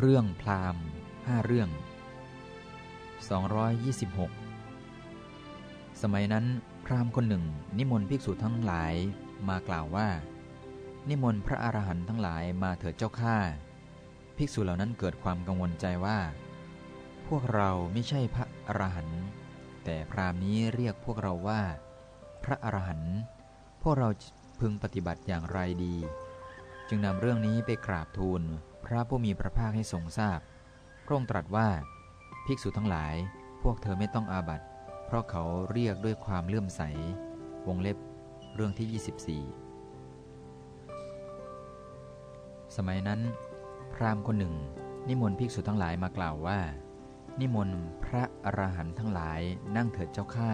เรื่องพราหมณ์ห้าเรื่อง 226 สมัยนั้นพราหมณ์คนหนึ่ง นิมนต์ภิกษุทั้งหลายมากล่าวว่า นิมนต์พระอรหันต์ทั้งหลายมาเถิดเจ้าข้าภิกษุเหล่านั้นเกิดความกังวลใจว่า พวกเราไม่ใช่พระอรหันต์แต่พราหมณ์นี้เรียกพวกเราว่า พระอรหันต์พวกเราพึงปฏิบัติอย่างไรดี จึงนำเรื่องนี้ไปกราบทูล พระผู้มีพระภาคให้ทรงทราบ พระองค์ตรัสว่า ภิกษุทั้งหลาย พวกเธอไม่ต้องอาบัติ เพราะเขาเรียกด้วยความเลื่อมใส วงเล็บ เรื่องที่ 24 สมัยนั้น พราหมณ์คนหนึ่ง นิมนต์ภิกษุทั้งหลายมากล่าวว่า นิมนต์พระอรหันต์ทั้งหลายนั่งเถิดเจ้าข้า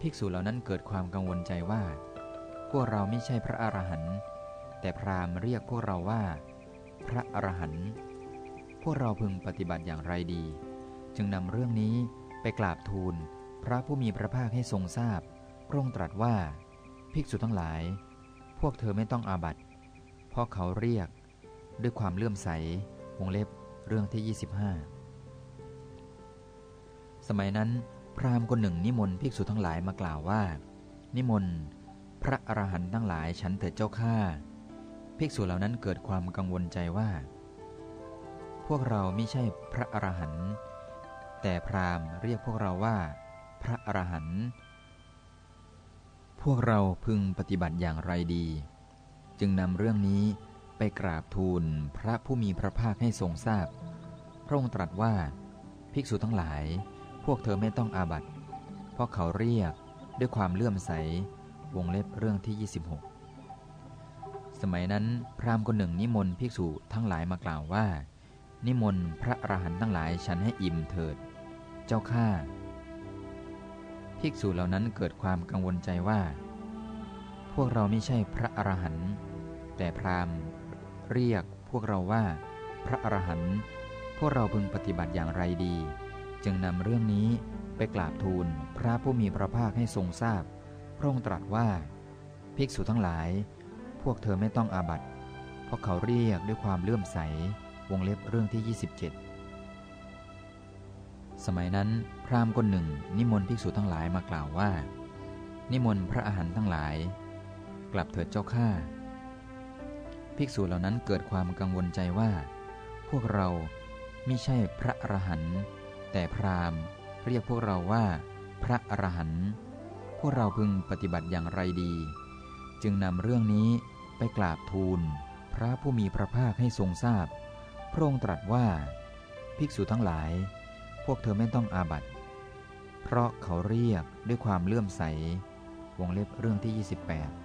ภิกษุเหล่านั้นเกิดความกังวลใจว่า พวกเราไม่ใช่พระอรหันต์ แต่พราหมณ์เรียกพวกเราว่า พระอรหันต์พวกเราพึงปฏิบัติอย่างไรดี จึงนำเรื่องนี้ไปกราบทูล พระผู้มีพระภาคให้ทรงทราบ พระองค์ตรัสว่าภิกษุทั้งหลาย พวกเธอไม่ต้องอาบัติเพราะเขาเรียกด้วยความเลื่อมใสวงเล็บเรื่องที่ 25 สมัยนั้น พราหมณ์คนหนึ่งนิมนต์ภิกษุทั้งหลายมากล่าวว่า นิมนต์ พระอรหันต์ทั้งหลายฉันเถิดเจ้าข้า ภิกษุเหล่านั้นเกิดความกังวลใจว่า พวกเราไม่ใช่พระอรหันต์แต่พราหมณ์เรียกพวกเราว่า พระอรหันต์พวกเราพึงปฏิบัติอย่างไรดี จึงนำเรื่องนี้ไปกราบทูลพระผู้มีพระภาคให้ทรงทราบ พระองค์ตรัสว่า ภิกษุทั้งหลาย พวกเธอไม่ต้องอาบัติ เพราะเขาเรียกด้วยความเลื่อมใส วงเล็บเรื่องที่ 26 สมัยนั้นพราหมณ์คนหนึ่งนิมนต์ภิกษุทั้งหลายมากล่าวว่า นิมนต์พระอรหันต์ทั้งหลายฉันให้อิ่มเถิด เจ้าข้าภิกษุเหล่านั้นเกิดความกังวลใจว่า พวกเราไม่ใช่พระอรหันต์แต่พราหมณ์เรียกพวกเราว่า พระอรหันต์พวกเราพึงปฏิบัติอย่างไรดี จึงนำเรื่องนี้ไปกราบทูลพระผู้มีพระภาคให้ทรงทราบ พระองค์ตรัสว่า ภิกษุทั้งหลาย พวกเธอไม่ต้องอาบัติ เพราะเขาเรียกด้วยความเลื่อมใส วงเล็บเรื่องที่ 27 สมัยนั้นพราหมณ์คนหนึ่ง นิมนต์ภิกษุทั้งหลายมากล่าวว่า นิมนต์พระอาหารทั้งหลาย กลับเถิดเจ้าข้า ภิกษุเหล่านั้นเกิดความกังวลใจว่า พวกเราไม่ใช่พระอรหันต์แต่พราหมณ์เรียกพวกเราว่า พระอรหันต์พวกเราพึงปฏิบัติอย่างไรดี จึงนำเรื่องนี้ ไปกราบทูล พระผู้มีพระภาคให้ทรงทราบพระองค์ตรัสว่า ภิกษุทั้งหลาย พวกเธอไม่ต้องอาบัติ เพราะเขาเรียกด้วยความเลื่อมใส วงเล็บเรื่องที่ 28